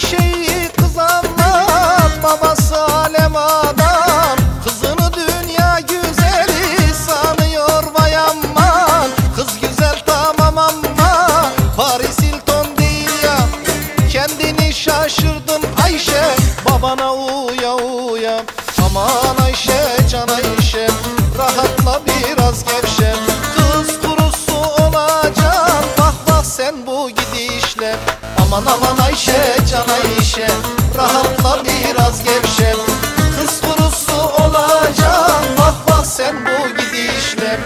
şeyi kız anlat Babası alem adam. Kızını dünya güzeli sanıyor vay aman. Kız güzel tamam ama Paris Hilton değil ya. Kendini şaşırdın Ayşe Babana uya uya. Aman Ayşe can Ayşe Rahatla biraz gevşe. Kız kurusu olacaksın Bak bak sen bu gidişle. Aman aman Ayşe can Ayşe. Rahatla biraz gevşe. Kız kurusu olacaksın. Bak bak sen bu gidişle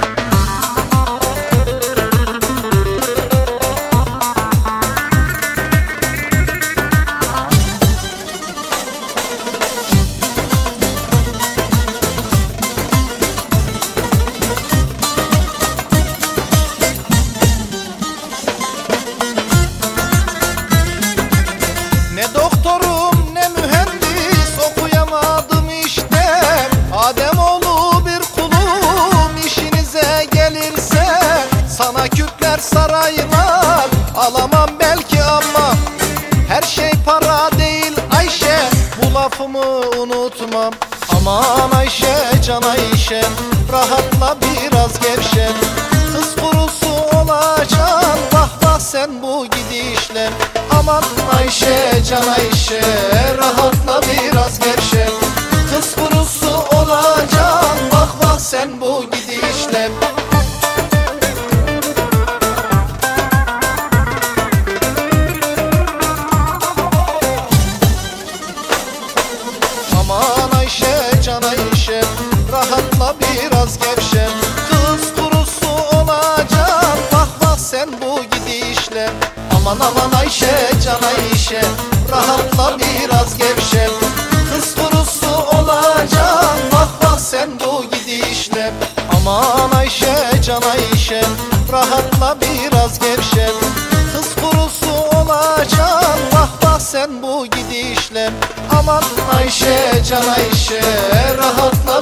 doktorum ne mühendis okuyamadım işte. Ademoğlu bir kulum işinize gelirse Sana Kürtler saraylar. Alamam belki ama Her şey para değil Ayşe. Bu lafımı unutmam. Aman Ayşe can Ayşe rahatla biraz Aman Ayşe can Ayşe Rahatla biraz Aman aman Ayşe can Ayşe. Rahatla biraz gevşe. Kız kurusu olacaksın Vah vah sen bu gidişle. Aman Ayşe can Ayşe. Rahatla biraz gevşe. Kız kurusu olacaksın Vah vah sen bu gidişle. Aman Ayşe can Ayşe. Rahatla